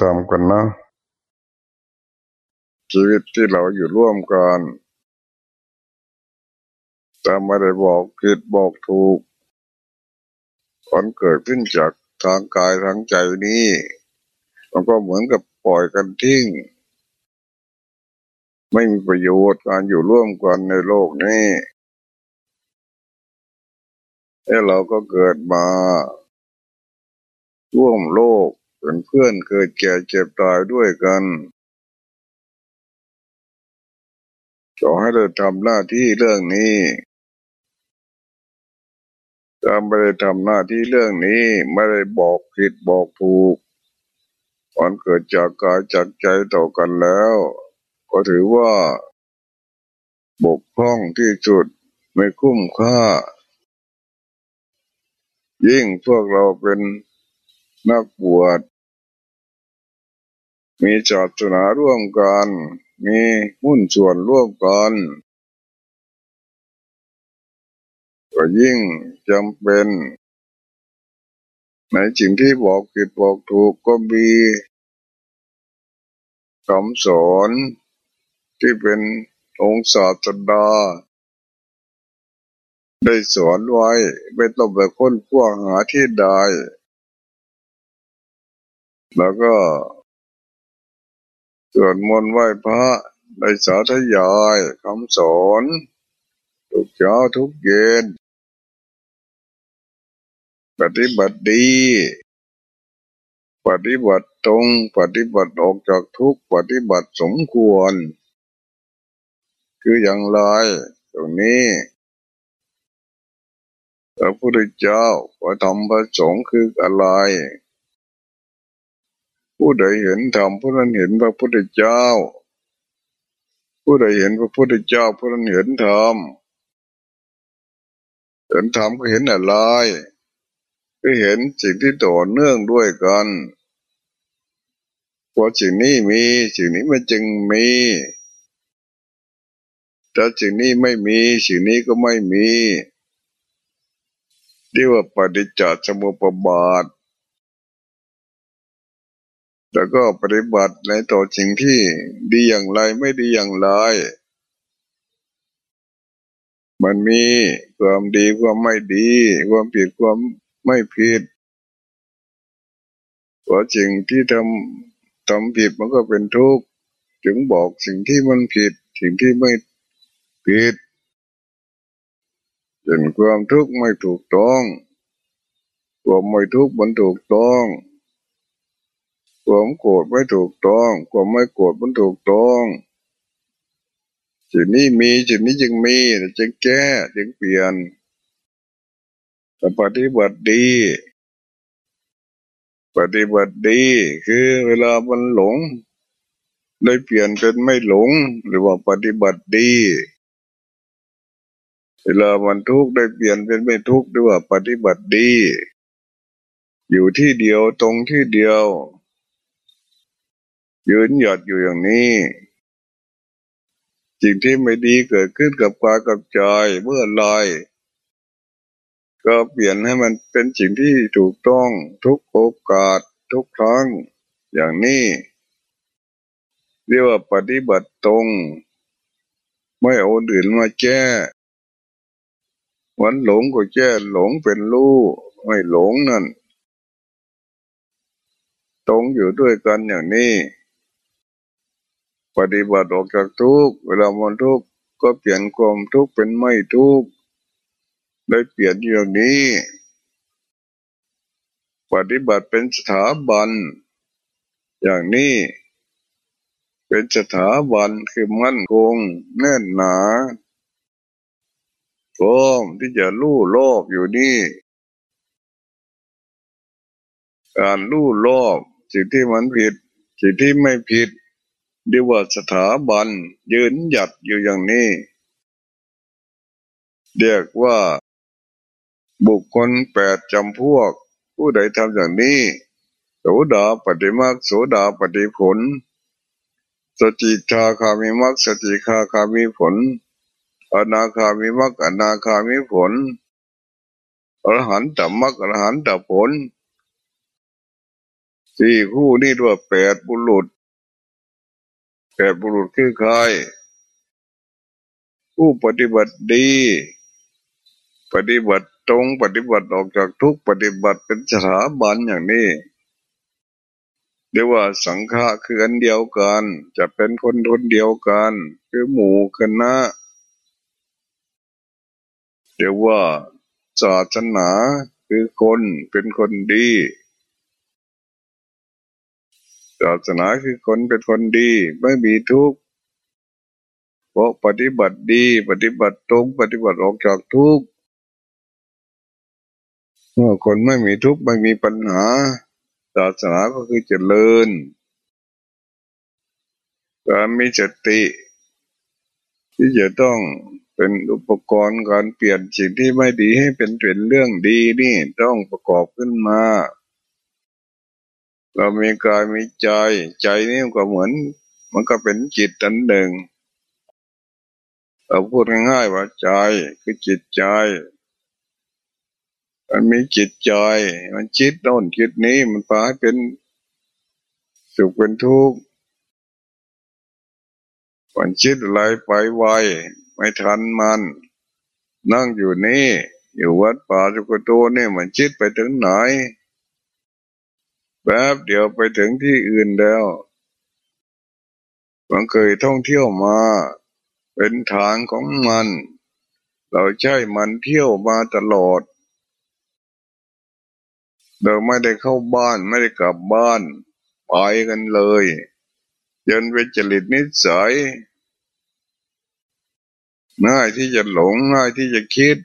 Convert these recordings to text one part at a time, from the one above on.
ทำกันนะ ชีวิตที่เราอยู่ร่วมกันแต่ไม่ได้บอกผิดบอกถูกผลเกิดขึ้นจากทางกายทางใจนี้ มันก็เหมือนกับปล่อยกันทิ้ง ไม่มีประโยชน์การอยู่ร่วมกันในโลกนี้แล้วเราก็เกิดมาร่วมโลก เป็นเพื่อนเกิดแก่เจ็บตายด้วยกันขอให้เราทำหน้าที่เรื่องนี้ถ้าไม่ได้ทำหน้าที่เรื่องนี้ไม่ได้บอกผิดบอกถูกมันเกิดจากกายจากใจต่อกันแล้ว ก็ถือว่า บกพร่องที่สุดไม่คุ้มค่า ยิ่งพวกเราเป็นนักบวช มีศาสนาร่วมกัน มีหุ้นส่วนร่วมกันก็ยิ่งจำเป็น ในสิ่งที่บอกผิดบอกถูกก็มีคำสอนที่เป็นองค์ศาสดา ได้สอนไว้ไม่ต้องไปค้นคว้าหาที่ใดแล้วก็ สวดมนต์ไหว้พระได้สาธยายคำสอนทุกเช้าทุกเย็นปฏิบัติดี ปฏิบัติตรง ปฏิบัติออกจากทุกปฏิบัติสมควร คืออย่างไรตรงนี้พระพุทธเจ้าพระธรรมพระสงฆ์คืออะไร ผู้ใดเห็นธรรมผู้นั้นเห็นพระพุทธเจ้า ผู้ใดเห็นพระพุทธเจ้าผู้นั้นเห็นธรรมเห็นธรรมก็เห็นอะไรก็เห็นสิ่งที่ต่อเนื่องด้วยกันพอสิ่งนี้มีสิ่งนี้มันจึงมีถ้าสิ่งนี้ไม่มีสิ่งนี้ก็ไม่มีเรียกว่าปฏิจจสมุปบาท แล้วก็ปฏิบัติในต่อสิ่งที่ดีอย่างไรไม่ดีอย่างไร มันมีความดีความไม่ดี ความผิดความไม่ผิดเพราะสิ่งที่ทำทำผิดมันก็เป็นทุกข์ถึงบอกสิ่งที่มันผิด สิ่งที่ไม่ผิดเป็นความทุกข์ไม่ถูกต้องความไม่ทุกข์มันถูกต้อง ความโกรธไม่ถูกต้องความไม่โกรธมันถูกต้องสิ่งนี้มีสิ่งนี้จึงมีจึงแก้จึงเปลี่ยนปฏิบัติดี ปฏิบัติดี คือเวลามันหลงได้เปลี่ยนเป็นไม่หลง หรือว่าปฏิบัติดี เวลามันทุกข์ได้เปลี่ยนเป็นไม่ทุกข์หรือว่าปฏิบัติดี อยู่ที่เดียวตรงที่เดียว ยืนหยัดอยู่อย่างนี้ สิ่งที่ไม่ดีเกิดขึ้นกับกายกับใจเมื่อไรก็เปลี่ยนให้มันเป็นสิ่งที่ถูกต้องทุกโอกาสทุกครั้ง อย่างนี้เรียกว่าปฏิบัติตรง ไม่เอาอื่นมาแก้วันหลงก็แก้หลงเป็นรู้ไม่หลงนั่น ตรงอยู่ด้วยกันอย่างนี้ ปฏิบัติออกจากทุกเวลามันทุกก็เปลี่ยนความทุกข์เป็นไม่ทุกข์ได้เปลี่ยนอย่างนี้ ปฏิบัติเป็นสถาบัน อย่างนี้ เป็นสถาบันคือมั่นคงแน่นหนาพร้อมที่จะลู่โลกอยู่นี่ การลู่โลกสิ่งที่มันผิดสิ่งที่ไม่ผิด เรียกว่าสถาบันยืนหยัดอยู่อย่างนี้ เรียกว่า บุคคลแปดจำพวก ผู้ใดทำอย่างนี้โสดาปฏิมาโสดาปฏิผลสติชาคามิมักสติคาคามิผล อนาคามิมักอนาคามิผลอรหันตมักอรหันตผลสสี่คู่นี่ด้วยแปดบุรุษ แปดบุรุษคือใครผู้ปฏิบัติดี ปฏิบัติตรงปฏิบัติออกจากทุกปฏิบัติเป็นสถาบันอย่างนี้เรียกว่าสังฆะคืออันเดียวกัน จะเป็นคนคนเดียวกัน คือหมู่คณะเรียกว่าศาสนาคือคนเป็นคนดี ศาสนาคือคนเป็นคนดีไม่มีทุกข์เพราะปฏิบัติดีปฏิบัติตรงปฏิบัติออกจากทุกข์เมื่อคนไม่มีทุกข์ไม่มีปัญหา ศาสนาก็คือเจริญการมีสติ ที่จะต้องเป็นอุปกรณ์การเปลี่ยนสิ่งที่ไม่ดีให้เป็นเป็นเรื่องดีนี่ต้องประกอบขึ้นมา เรามีกายมีใจ ใจนี่ก็เหมือน มันก็เป็นจิตอันหนึ่งเราพูดง่ายๆว่าใจคือจิตใจ มันมีจิตใจ มันคิดโน่นคิดนี้มันพาให้เป็นสุขเป็นทุกข์มันคิดอะไรไปไวไม่ทันมัน นั่งอยู่นี่ อยู่วัดป่าจุกโตนี่มันคิดไปถึงไหน แป๊บเดี๋ยวไปถึงที่อื่นแล้วมันเคยท่องเที่ยวมา เป็นทางของมัน เราใช้มันเที่ยวมาตลอด เราไม่ได้เข้าบ้านไม่ได้กลับบ้าน ไปกันเลยจนเป็นจริตนิสัยง่ายที่จะหลงง่ายที่จะคิด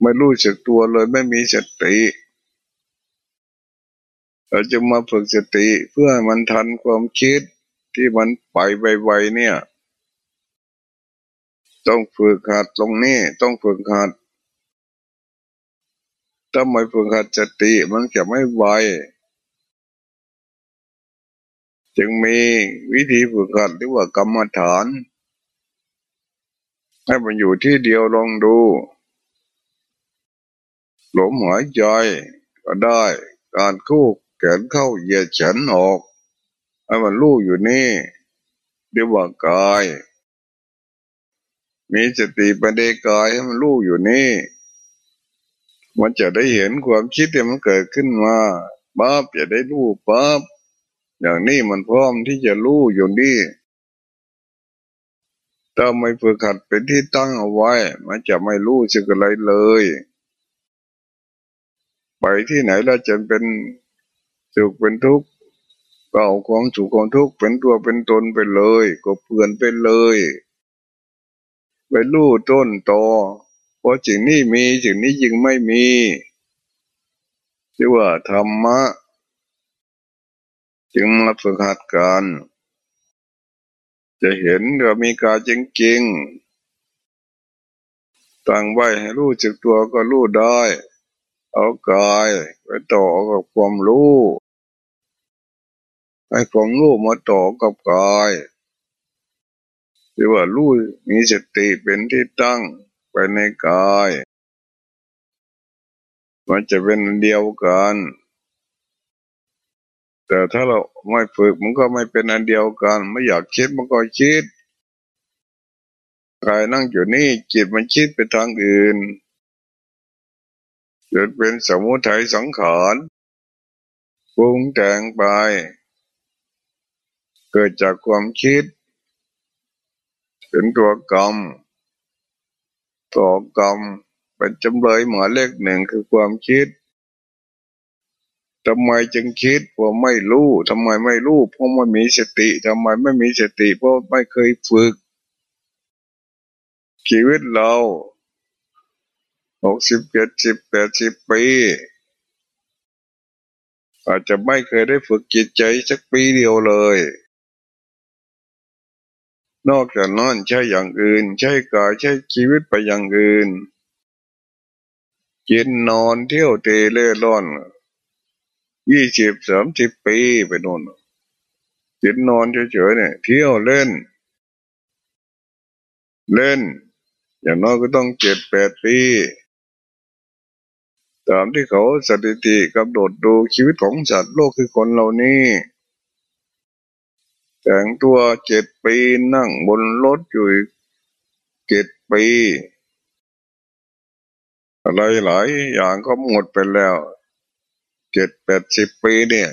ไม่รู้สึกตัวเลยไม่มีสติ เราจะมาฝึกสติเพื่อมันทันความคิดที่มันไปไวๆเนี่ย ต้องฝึกหัดตรงนี้ต้องฝึกหัดถ้าไม่ฝึกหัดสติมันจะไม่ไวจึงมีวิธีฝึกหัดที่ว่ากรรมฐาน ให้มันอยู่ที่เดียวลองดูหลมหายใจก็ได้การคู่ แขนเข้าเหยียดฉันออกให้มันรู้อยู่นี่เรียกว่ากาย มีสติปัญญากายให้มันรู้อยู่นี่มันจะได้เห็นความคิดที่มันเกิดขึ้นมาปั๊บจะได้รู้ปั๊บอย่างนี้มันพร้อมที่จะรู้อยู่นี่ถ้าไม่ฝึกขัดเป็นที่ตั้งเอาไว้ มันจะไม่รู้สึกอะไรเลย ไปที่ไหนแล้วจะเป็น สุขเป็นทุกข์ก็เอาความสุขความทุกข์เป็นตัวเป็นตนไปเลย ก็เปลื่อนไปเลยไปรู้ต้นตอเพราะสิ่งนี้มีสิ่งนี้ยิ่งไม่มีที่ว่าธรรมะ จึงมาฝึกหัดกันจะเห็นว่ามีกายจริงๆตั้งไว้ให้รู้จักตัวก็รู้ได้ เอากายไปต่อกับความรู้ให้ความรู้มาต่อกับกายที่ว่ารู้มีสติเป็นที่ตั้งไปในกายมันจะเป็นเดียวกัน แต่ถ้าเราไม่ฝึกมันก็ไม่เป็นอันเดียวกัน ไม่อยากคิดมันก็คิดกายนั่งอยู่นี่จิตมันคิดไปทางอื่น เกิดเป็นสมุทัยสังขารปรุงแต่งไป เกิดจากความคิด เป็นตัวกรรมต่อกรรมเป็นจำเลยหมายเลขหนึ่งคือความคิดทำไมจึงคิดเพราไม่รู้ทำไมไม่รู้เพราะไม่มีสติทำไมไม่มีสติเพราะไม่เคยฝึก ชีวิตเรา หกสิบเจ็ดสิบแปดสิบปี อาจจะไม่เคยได้ฝึกจิตใจสักปีเดียวเลย นอกจากนั้นใช่อย่างอื่น ใช่กายใช่ชีวิตไปอย่างอื่นกินนอนเที่ยวเตะเล่ร่อนยี่สิบสามสิบปีไปโน่นกินนอนเฉยๆเนี่ย เที่ยวเล่น เล่น อย่างน้อยก็ต้องเจ็ดแปดปี ตามที่เขาสถิติกำหนดดูชีวิตของสัตว์โลกคือคนเหล่านี้ แต่งตัวเจ็ดปีนั่งบนรถอยู่เจ็ดปี อะไรหลายอย่างก็หมดไปแล้วเจ็ดแปดสิบปีเนี่ย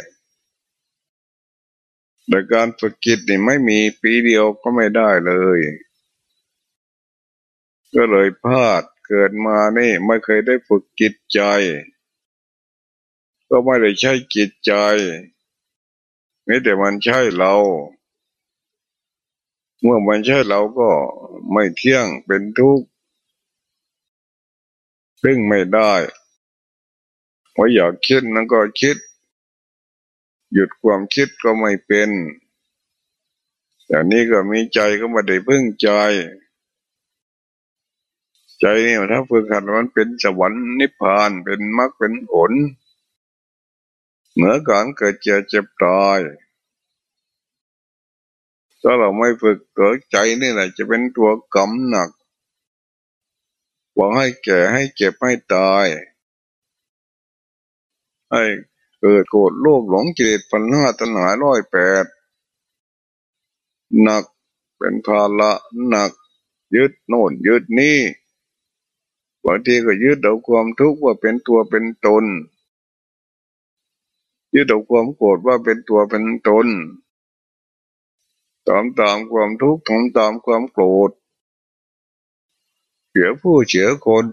แต่การฝึกจิตนี่ไม่มีปีเดียวก็ไม่ได้เลย ก็เลยพลาด เกิดมานี่ไม่เคยได้ฝึกจิตใจ ก็ไม่ได้ใช้จิตใจไม่แต่มันใช่เรา เมื่อมันใช่เราก็ไม่เที่ยงเป็นทุกข์พึ่งไม่ได้ว่าอยากคิดนั่นก็คิด หยุดความคิดก็ไม่เป็นอย่างนี้ก็มีใจก็ไม่ได้พึ่งใจ ใจนี่ถ้าฝึกหัดมันเป็นสวรรค์นิพพานเป็นมรรคเป็นผลเหมือนการเกิดเจ็บเจ็บตายถ้าเราไม่ฝึกตัวใจนี่แหละจะเป็นตัวกำหนักหวังให้แก่ให้เจ็บให้ตายให้เกิดโกรธโลภหลงจิตปัญหาตัณหาร้อยแปดหนักเป็นภาระหนักยึดโน่นยึดนี่ บางทีก็ยึดเอาความทุกข์ว่าเป็นตัวเป็นตน ยึดเอาความโกรธว่าเป็นตัวเป็นตน ตามตามความทุกข์ทำตามความโกรธ เสียผู้เสียคน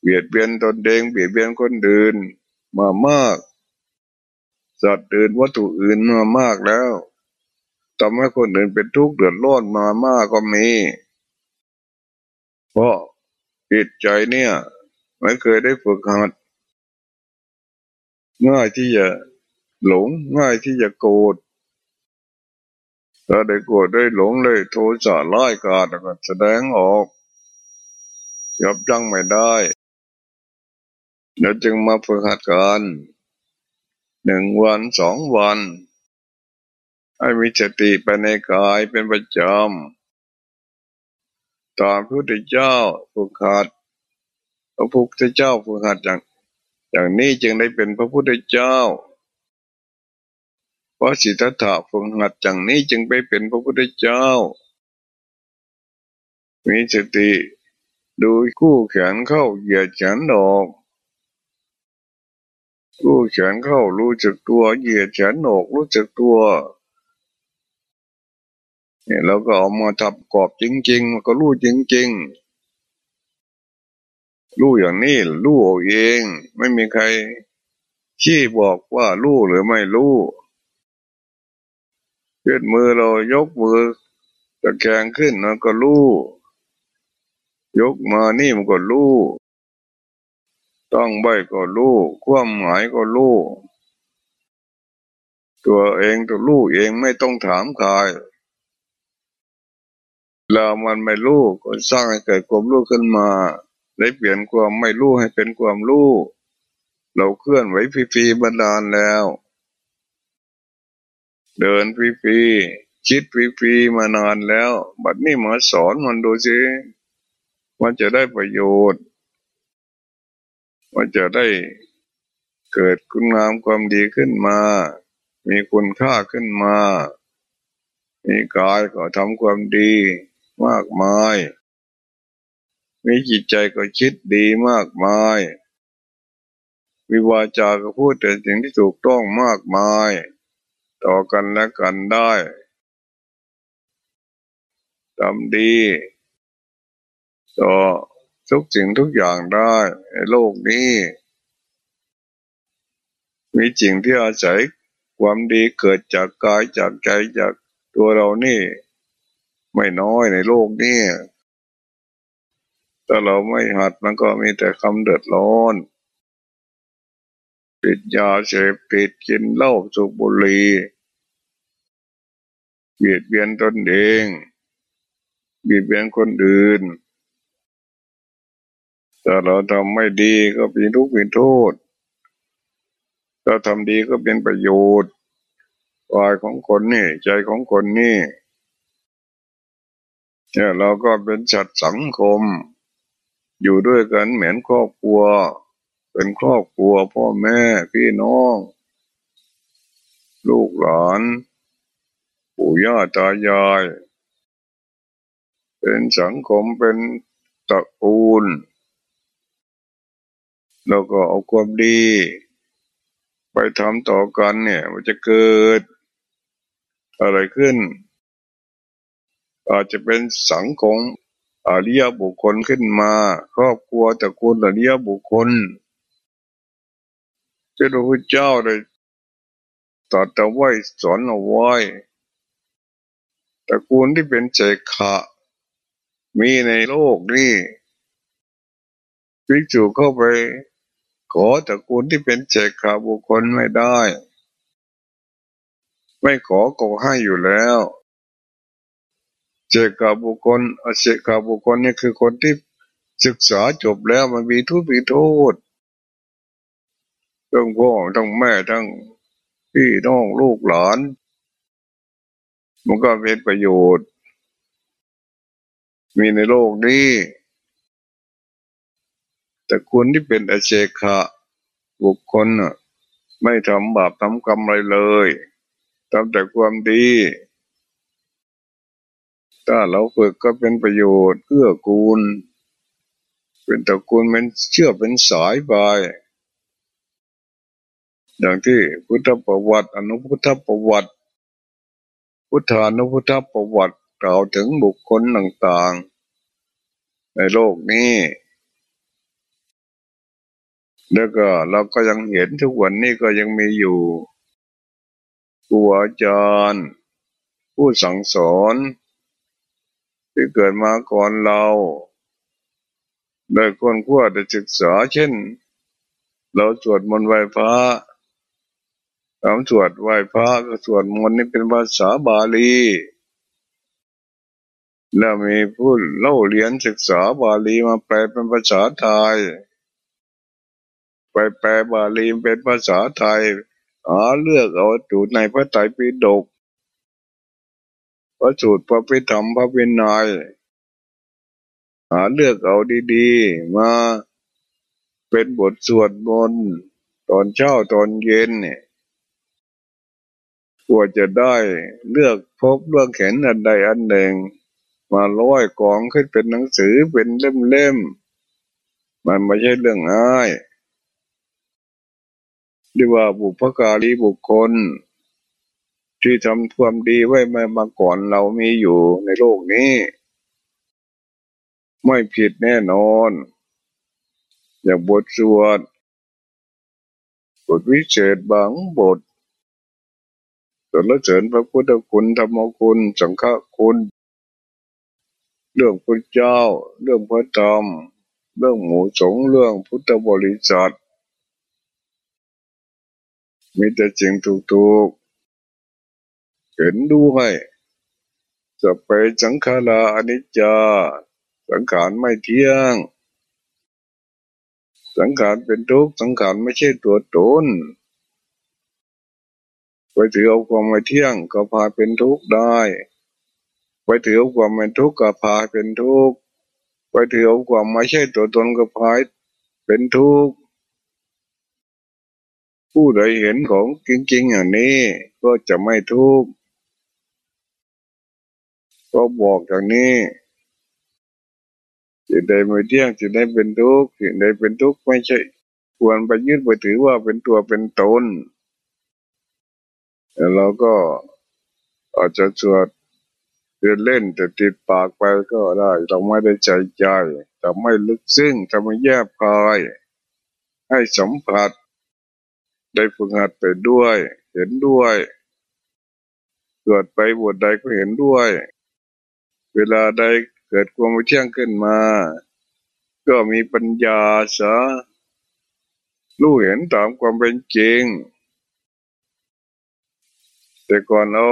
เบียดเบียนตนเองเบียดเบียนคนอื่นมามากสัตว์อื่นวัตถุอื่นมามากแล้วทำให้คนอื่นเป็นทุกข์เดือดร้อนมามากก็มี เพราะ จิตใจเนี่ย ไม่เคยได้ฝึกหัดง่ายที่จะหลงง่ายที่จะโกรธถ้าได้โกรธได้หลงเลยโทสะร้ายกาดก็แสดงออกยับยั้งไม่ได้เราจึงมาฝึกหัดกันหนึ่งวันสองวัน ให้มีสติไปในกายเป็นประจำ ตามพระพุทธเจ้าฝึกหัดพระพุทธเจ้าฝึกหัดอย่าง อย่างนี้จึงได้เป็นพระพุทธเจ้าเพราะสิทธัตถะฝึกหัดอย่างนี้จึงไปเป็นพระพุทธเจ้า มีสติดูคู่แขนเข้าเหยียดแขนออกรู้แขนเข้ารู้จักตัวเหยียดแขนออกรู้จักตัว เนี่ยเราก็เอามาทับกรอบจริงๆมันก็รู้จริงๆรู้อย่างนี้รู้เองไม่มีใครชี้บอกว่ารู้หรือไม่รู้เพื่อนมือเรายกมือตะแคงขึ้นมันก็รู้ยกมานี่มันก็รู้ต้องใบก็รู้ความหมายก็รู้ตัวเองตัวรู้เองไม่ต้องถามใคร เรามันไม่รู้ก็สร้างให้เกิดความรู้ขึ้นมา ได้เปลี่ยนความไม่รู้ให้เป็นความรู้ เราเคลื่อนไหวฟรีๆบรรดาลแล้ว เดินฟรีๆคิดฟรีๆมานานแล้ว บัดนี้มาสอนมันดูสิมันจะได้ประโยชน์ มันจะได้เกิดคุณงามความดีขึ้นมา มีคุณค่าขึ้นมา มีกายก็ทำความดี มากมาย มีจิตใจก็คิดดีมากมายมีวาจาก็พูดแต่สิ่งที่ถูกต้องมากมาย ต่อกันและกันได้ทำดี ต่อทุกสิ่งทุกอย่างได้ในโลกนี้ มีสิ่งที่อาศัยความดีเกิดจากกายจากใจจากตัวเรานี่ ไม่น้อยในโลกนี้ถ้าเราไม่หัดมันก็มีแต่คำเดือดร้อนติดยาเสพติดกินเหล้าสูบบุหรี่เบียดเบียนตนเองเบียดเบียนคนอื่นถ้าเราทำไม่ดีก็เป็นทุกข์เป็นโทษ ถ้าทำดีก็เป็นประโยชน์กายของคนนี่ ใจของคนนี่ เนี่ยเราก็เป็นสัตว์สังคม อยู่ด้วยกันเหมือนครอบครัว เป็นครอบครัวพ่อแม่พี่น้อง ลูกหลานปู่ย่าตายาย เป็นสังคมเป็นตระกูล แล้วก็เอาความดี ไปทำต่อกันเนี่ย มันจะเกิดอะไรขึ้น อาจจะเป็นสังคมอริยบุคคลขึ้นมา ครอบครัวตระกูลอริยบุคคลเจ้าพระเจ้าเลยตรัสเอาไว้สอนเอาไว้ตระกูลที่เป็นเจขะ มีในโลกนี้พิจูเข้าไป ขอตระกูลที่เป็นเจขะบุคคลไม่ได้ ไม่ขอก็ให้อยู่แล้ว เจกาบุคคลอเจกาบุคคลนี่คือคนที่ศึกษาจบแล้วมันมีทุกมีโทษทั้งพ่อทั้งแม่ทั้งพี่น้องลูกหลาน มันก็เป็นประโยชน์ มีในโลกนี้ แต่คนที่เป็นอเชคะบุคคลไม่ทำบาปทำกรรมอะไรเลยทำแต่ความดี ถ้าเราฝึกก็เป็นประโยชน์เพื่อกูล เป็นตระกูลเป็นเชื่อเป็นสายไปอย่างที่พุทธประวัติอนุพุทธประวัติ พุทธานุพุทธประวัติกล่าวถึงบุคคลต่างๆ ในโลกนี้ แล้วก็เราก็ยังเห็นทุกวันนี้ก็ยังมีอยู่ครูอาจารย์ ผู้สั่งสอน ที่เกิดมาก่อนเราได้คนขั้วได้ศึกษาเช่น เราสวดมนต์ไหว้พระคำสวดไหว้พระก็สวดมนต์นี่เป็นภาษาบาลี แล้วมีผู้เล่าเรียนศึกษาบาลีมาแปลเป็นภาษาไทย ไปแปลบาลีเป็นภาษาไทยหาเลือกเอาจูดในพระไตรปิฎก พระสูตรพระพิธรรมพระวินัยหาเลือกเอาดีๆ มาเป็นบทสวดมนต์ตอนเช้าตอนเย็นเนี่ยกว่าจะได้เลือกพบเรื่องเห็นอันใดอันหนึ่ง มาร้อยกองขึ้นเป็นหนังสือเป็นเล่มๆ มันไม่ใช่เรื่องง่ายเรียกว่าบุพการีบุคคล ที่ทำความดีไว้มามาก่อนเรามีอยู่ในโลกนี้ ไม่ผิดแน่นอน อย่างบทสวดบทวิเศษบางบทสรรเสริญพระพุทธคุณธรรมคุณ สังฆคุณ เรื่องพระเจ้า เรื่องพระธรรม เรื่องหมู่สงเรื่องพุทธบริษัทมีแต่จริงถูกๆ เห็นด้วยจะไปสังขาราอนิจจา สังขารไม่เที่ยง สังขารเป็นทุกข์สังขารไม่ใช่ตัวตนไปถือเอาความไม่เที่ยงก็พาเป็นทุกข์ได้ไปถือเอาความไม่ทุกข์ก็พาเป็นทุกข์ไปถือเอาความไม่ใช่ตัวตนก็พาเป็นทุกข์ผู้ใดเห็นของจริงๆอย่างนี้ก็จะไม่ทุกข์ ก็บอกอย่างนี้สิ่งใดไม่เที่ยงสิ่งใดเป็นทุกข์สิ่งใดเป็นทุกข์ไม่ใช่ ควรไปยึดไปถือว่าเป็นตัวเป็นตนเราก็อาจจะสวดเล่นแต่ติดปากไปก็ได้เราไม่ได้ใจใจแต่ไม่ลึกซึ้งจะไม่แยบคายให้สัมผัส ได้ฝึกหัดไปด้วย เห็นด้วยสวดไปบทใดก็เห็นด้วย เวลาใดเกิดความไม่เที่ยงขึ้นมา ก็มีปัญญาสะรู้เห็นตามความเป็นจริง แต่ก่อนเอา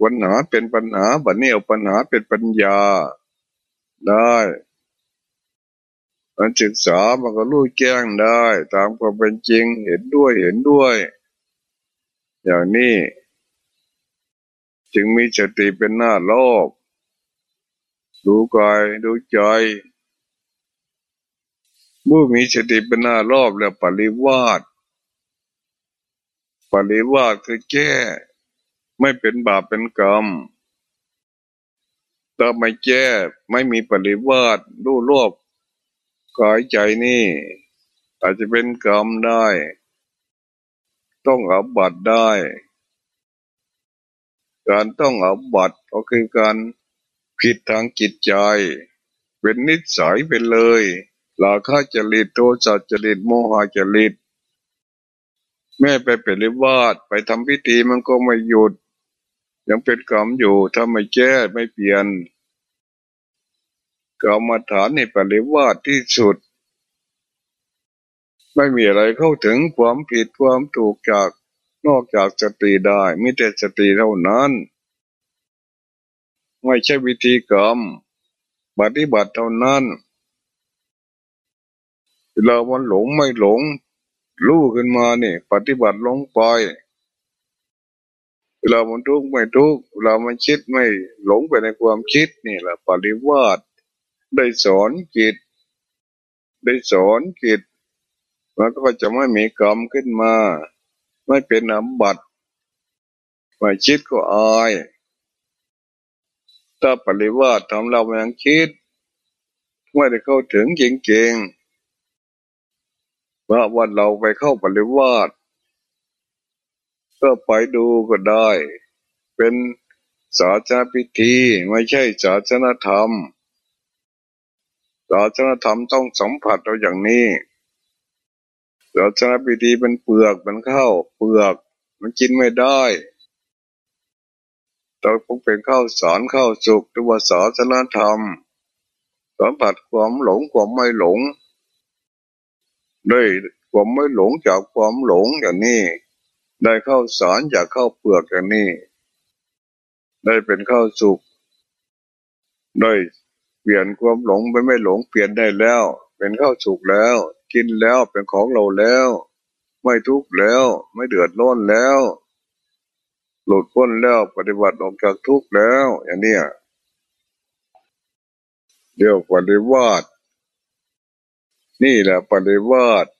ปัญหาเป็นปัญหาบัดนี้เอาปัญหาเป็นปัญญาได้การศึกษามันก็รู้แจ้งได้ ตามความเป็นจริงเห็นด้วยเห็นด้วย อย่างนี้ จึงมีสติเป็นหน้าโลก ดูกายดูใจเมื่อมีสติป็นหน้ารอบแล้วปริวาสปริวาสคือแก้ ไม่เป็นบาปเป็นกรรมถ้าไม่แก้ไม่มีปริวาสดูรอบกายใจนี่ อาจจะเป็นกรรมได้ ต้องอับบัตได้ การต้องอับบัตก็คือการ ผิดทางจิตใจ เป็นนิสัยเป็นเลยลาคาจริตโทสัจริตโมหะจริต แม่ไปเป็นริวาสไปทำพิธีมันก็ไม่หยุด ยังเป็นกรรมอยู่ถ้าไม่แก้ไม่เปลี่ยนกรรมฐานในปริวาสที่สุด ไม่มีอะไรเข้าถึงความผิดความถูกจากนอกจากสติได้มีแต่สติเท่านั้น ไม่ใช่วิธีกรรมปฏิบัติเท่านั้นเวลามันหลงไม่หลง รู้ขึ้นมาเนี่ยปฏิบัติลงไป เวลามันทุกข์ไม่ทุกข์เวลามันคิดไม่หลงไปในความคิดนี่แหละปริวาสได้สอนจิตได้สอนจิตมันก็จะไม่มีกรรมขึ้นมา ไม่เป็นอบัตไม่คิดก็อาย ถ้าปริวาสทำเรายังคิดไม่ได้เข้าถึงจริงๆว่าวันเราไปเข้าปริวาสก็ไปดูก็ได้ เป็นศาสนาพิธีไม่ใช่ศาสนาธรรมศาสนาธรรมต้องสัมผัสเราอย่างนี้ศาสนาพิธีเป็นเปลือกเป็นข้าวเปลือกมันกินไม่ได้ ต้องเป็นข้าวสารข้าวสุกหรือว่าศาสนาธรรมสัมผัสความหลงความไม่หลงด้วยความไม่หลงจากความหลงอย่างนี้ ได้เข้าสารจากเข้าเปลือกอย่างนี้ ได้เป็นข้าวสุกได้เปลี่ยนความหลงไปไม่หลงเปลี่ยนได้แล้ว เป็นข้าวสุกแล้ว กินแล้วเป็นของเราแล้ว ไม่ทุกข์แล้ว ไม่เดือดร้อนแล้ว หลุดพ้นแล้วปฏิบัติออกจากทุกข์แล้ว อย่างนี้เดี๋ยวปฏิวัตินี่แหละปฏิวัติ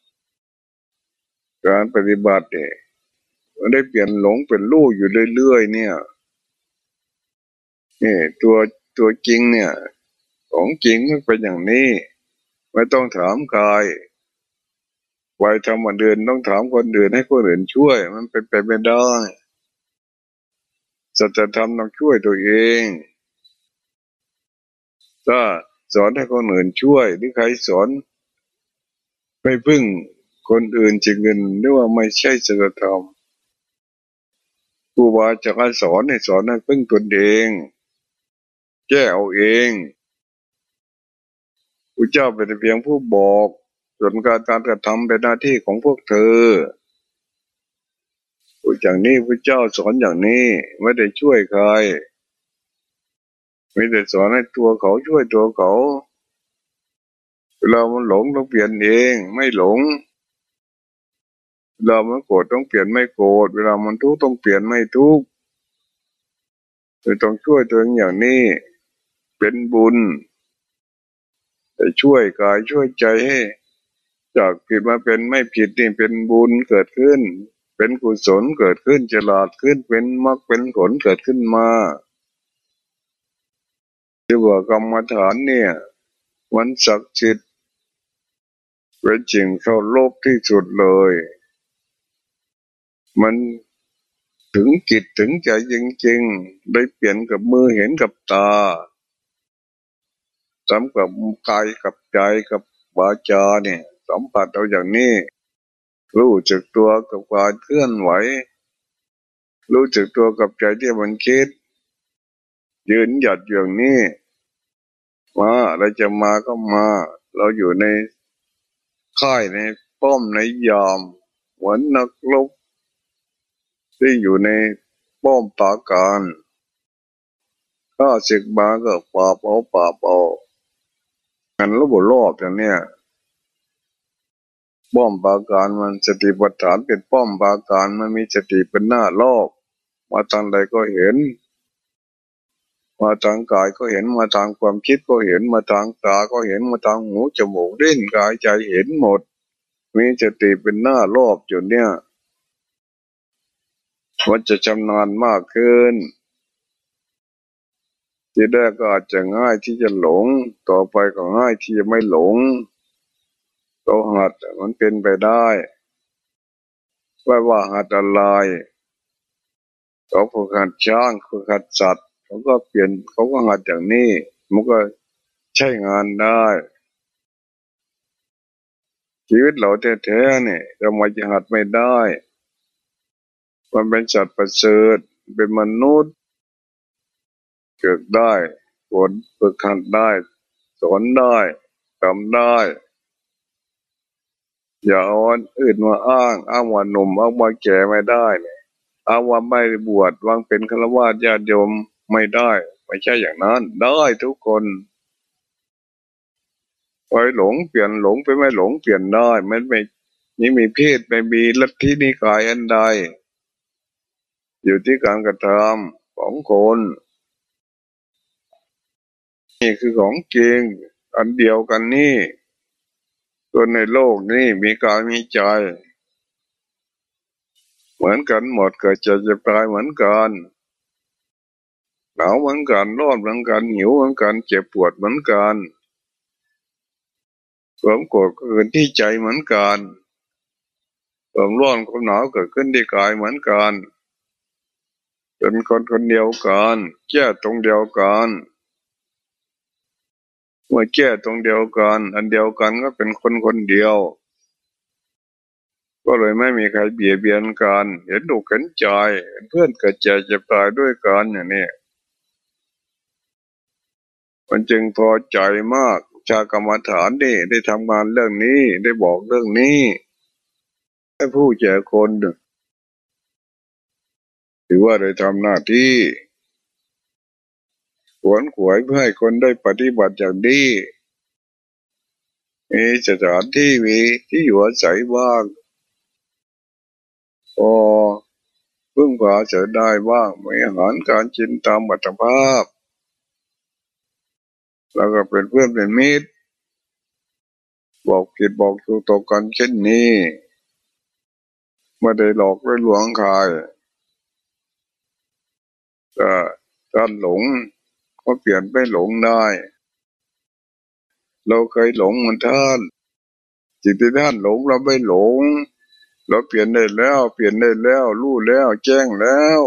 การปฏิบัติเนี่ยมันได้เปลี่ยนหลงเป็นรู้อยู่เรื่อยๆเนี่ยนี่ตัวตัวจริงเนี่ย ของจริงมันเป็นอย่างนี้ ไม่ต้องถามใครไว้ทำวันเดือนต้องถามคนเดือนให้คนอื่นช่วย มันเป็นไปไม่ได้ สัจธรรมต้องช่วยตัวเอง ถ้าสอนให้คนอื่นช่วยหรือใครสอนไม่พึ่งคนอื่นจริงเงินหรือว่าไม่ใช่ศีลธรรมครูบาจะสอนให้สอนให้พึ่งตนเอง แก้เอาเองพระเจ้าเป็นเพียงผู้บอกส่วนการการกระทำเป็นหน้าที่ของพวกเธอ อย่างนี้พระเจ้าสอนอย่างนี้ไม่ได้ช่วยใครไม่ได้สอนให้ตัวเขาช่วยตัวเขาเวลามันหลงต้องเปลี่ยนเอง ไม่หลงเวลามันโกรธต้องเปลี่ยนไม่โกรธเวลามันทุกข์ต้องเปลี่ยนไม่ทุกข์ต้องช่วยตัวเองอย่างนี้ เป็นบุญแต่ช่วยกายช่วยใจให้จากผิดมาเป็นไม่ผิดนี่เป็นบุญเกิดขึ้น เป็นกุศลเกิดขึ้นจลาดขึ้นเป็นมรรคเป็นผลเกิดขึ้นมาที่ว่ากรรมฐานเนี่ยมันศักดิ์สิทธิ์เป็นจริงเข้าโลกที่สุดเลย มันถึงจิตถึงใจจริงๆ ได้เปลี่ยนกับมือเห็นกับตาสัมกับกายกับใจกับวาจาเนี่ยสัมผัสเอาอย่างนี้ รู้จักตัวกับการเคลื่อนไหว รู้จักตัวกับใจที่มันคิด ยืนหยัดอย่างนี้มาอะไรจะมาก็มา เราอยู่ในค่ายในป้อมในยามเหมือนนักลบที่อยู่ในป้อมปาการข้าศึกมาก็ป่าเปาป่าเปางันระบบรอบอย่างเนี้ย ป้อมปาการมันสติปัฏฐานเป็นป้อมปาการมันมีสติเป็นหน้ารอบมาทางใดก็เห็น มาทางกายก็เห็นมาทางความคิดก็เห็นมาทางตาก็เห็นมาทางหูจมูกดิ้นกายใจเห็นหมด มีสติเป็นหน้ารอบอยู่เนี่ยมันจะชำนาญมากขึ้นที่แรกก็อาจจะง่ายที่จะหลง ต่อไปก็ง่ายที่จะไม่หลง ตัวหัดมันเป็นไปได้ว่าว่าหัดอะไรเขาฝึกหัดช้างฝึกหัดสัตว์เขาก็เปลี่ยนเขาก็หัดอย่างนี้มันก็ใช้งานได้ ชีวิตเราแท้ๆเนี่ยเรามาจะหัดไม่ได้ มันเป็นสัตว์ประเสริฐเป็นมนุษย์ เกิดได้ผลฝึกหัดได้ สอนได้ทำได้ อย่าเอาอื่นมาอ้าง อ้างว่าหนุ่มอ้างว่าแก่ไม่ได้เนี่ยอ้างว่าไม่บวชวางเป็นฆราวาสญาติโยมไม่ได้ ไม่ใช่อย่างนั้น ได้ทุกคนไปหลงเปลี่ยนหลงไปไม่หลงเปลี่ยนได้ไม่ไม่นี่มีเพศไม่มีลัทธินิกายอันใด อยู่ที่การกระทำของคนนี่คือของจริงอันเดียวกันนี่ ตัวในโลกนี่มีกายมีใจ เหมือนกันหมดเกิดจะจะตายเหมือนกันหนาวเหมือนกันร้อนเหมือนกันหิวเหมือนกัน เจ็บปวดเหมือนกันความโกรธเกิดที่ใจเหมือนกันความร้อนความหนาวเกิดขึ้นที่กายเหมือนกัน เป็นคนคนเดียวกันแก้ตรงเดียวกัน เมื่อแก้ตรงเดียวกัน อันเดียวกันก็เป็นคนคนเดียว ก็เลยไม่มีใครเบียดเบียนกัน เห็นดูเห็นใจเพื่อนเกิดเจ็บเจ็บตายด้วยกันอย่างนี้มันจึงพอใจมากชากรรมฐานนี่ได้ทำงานเรื่องนี้ได้บอกเรื่องนี้ให้ผู้แจกคนถือว่าได้ทำหน้าที่ วนขวยเพื่อให้คนได้ปฏิบัติอย่างดีมีสถานที่มีที่อยู่อาศัยบ้างพอพึ่งพาจะได้บ้างมีอาหารการกินตามบัตรภาพ แล้วก็เป็นเพื่อนเป็นมิตร บอกผิดบอกถูกตกกันเช่นนี้ไม่ได้หลอกด้วยหลวงใครก็การหลง ก็เปลี่ยนไปหลงได้ เราเคยหลงเหมือนท่านจิตที่ท่านหลงเราไม่หลง เราเปลี่ยนได้แล้ว เปลี่ยนได้แล้วรู้แล้ว แจ้งแล้ว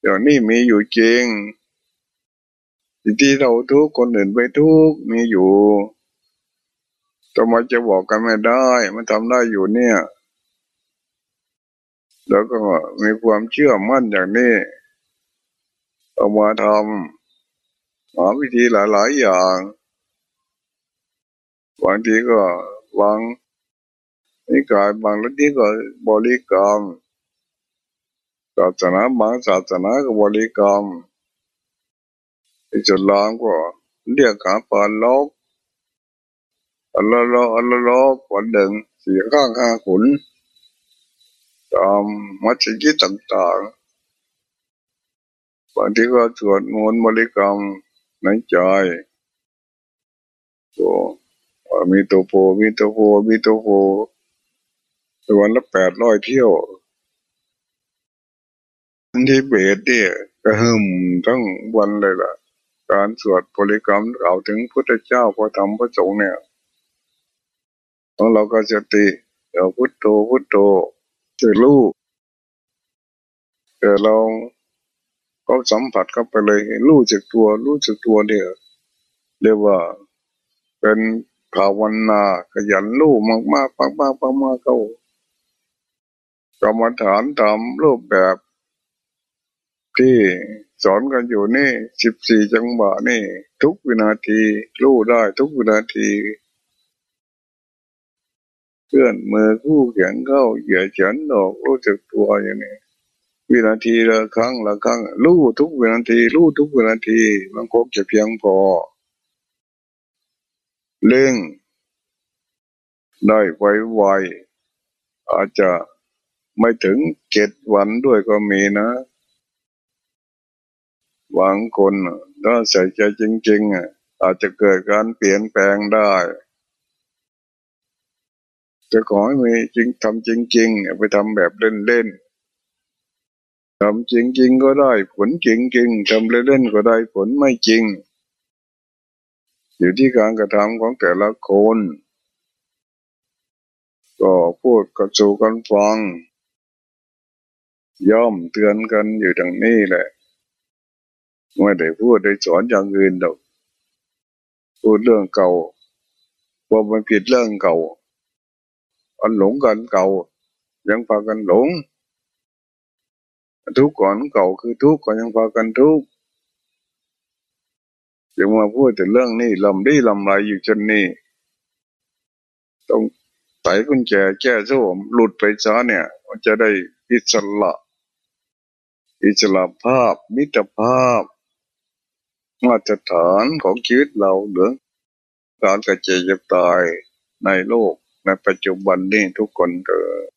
อย่างนี้มีอยู่จริงที่เราทุกคนอื่นไปทุกมีอยู่ทำไมจะบอกกันไม่ได้ มันทำได้อยู่เนี่ย แล้วก็มีความเชื่อมั่นอย่างนี้ เอามาทำหาวิธีหลาย ๆ อย่างบางทีก็วางนิกายบางทีก็บริกรรมศาสนาบางศาสนาก็บริกรรมที่จุดล้างก็เรียกหาปานลกอัลลอฮ์อัลลอฮ์วันหนึ่งสี่ข้างข้างขุนตามมัสยิดต่างๆ บางทีก็สวดมนต์บริกรรมในใจตัวมีตัวโพมีตัวโพมีตัวโพวันละแปดร้อยเที่ยวที่เบสเนี่ยก็หึมทั้งวันเลยล่ะ การสวดบริกรรมกล่าวถึงพุทธเจ้าพระธรรมพระสงฆ์เนี่ยของเราก็สติเดี๋ยวพุทโธพุทโธจะรู้แต่เรา ก็สัมผัสเข้าไปเลยรู้จักตัว รู้จักตัวเนี่ยเรียกว่าเป็นภาวนาขยันรู้มากมากมากมากมากมากเข้ากรรมฐานตามรูปแบบ ที่สอนกันอยู่นี่สิบสี่จังหวะนี่ ทุกวินาทีรู้ได้ทุกวินาทีเคลื่อนมือคู่แขนเข้าเหยียดฉันออกรู้จักตัวอย่างนี้ วินาทีละครั้งละครั้งรู้ทุกวินาทีรู้ทุกวินาที มันคงจะเพียงพอเล่งได้ไวไวอาจจะไม่ถึงเจ็ดวันด้วยก็มีนะบางคนถ้าใส่ใจจริง ๆ อาจจะเกิดการเปลี่ยนแปลงได้จะขอให้มีจริงทำจริงๆไปทำแบบเล่น ทำจริงๆก็ได้ ผลจริงๆทำเล่นๆก็ได้ผลไม่จริง อยู่ที่การกระทำของแต่ละคน ก็พูดกับสู่กันฟัง ย่อมเตือนกันอยู่ดังนี้แหละไม่ได้พูดได้สอนอย่างอื่นดอกพูดเรื่องเก่าว่ามันผิดเรื่องเก่าอันหลงกันเก่า ยังพากันหลง ทุกข์ก่อนเก่าคือทุกข์ก็ยังพากันทุกข์ยังมาพูดแต่เรื่องนี้ลำดีลำไรอยู่จนนี้ต้องไต่กุญแจแก้โซ่หลุดไปซะเนี่ยมันจะได้อิสระอิสระภาพ มิตรภาพ มาตรฐานของชีวิตเราเหรือการกระเจยบตายในโลกในปัจจุบันนี้ทุกคนเกิด